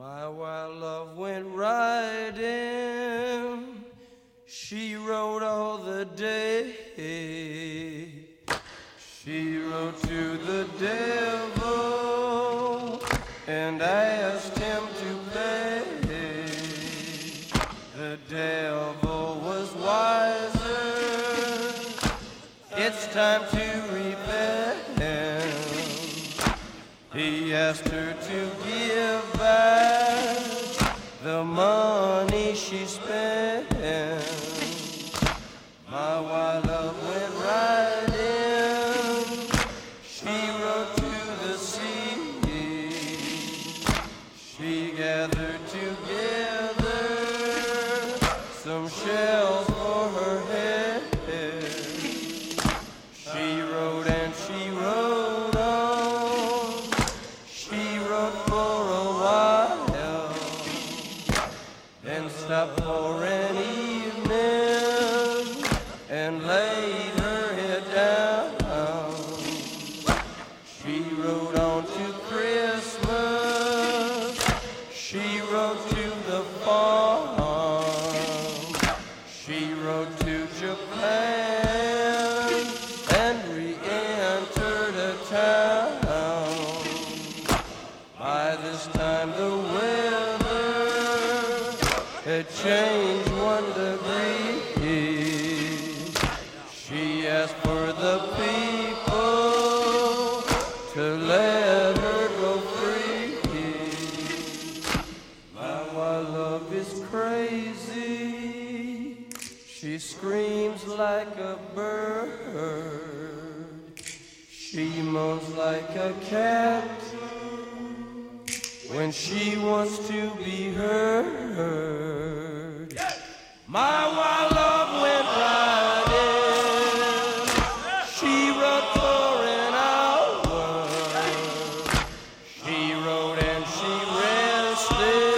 My wild love went riding. She rode all the day. She rode to the devil and asked him to pay. The devil was wiser. It's time to repent. He asked her to give back the money she spent. My wild love went riding. She rode to the sea. She gathered together then stopped for an evening and laid her head down. She rode on to Christmas. She rode to the farm. She rode to Japan had changed one degree. She asked for the people to let her go free. My love is crazy. She screams like a bird. She moans like a cat when she wants to be heard. My wild love went riding. She rode for an hour. She rode and she rested.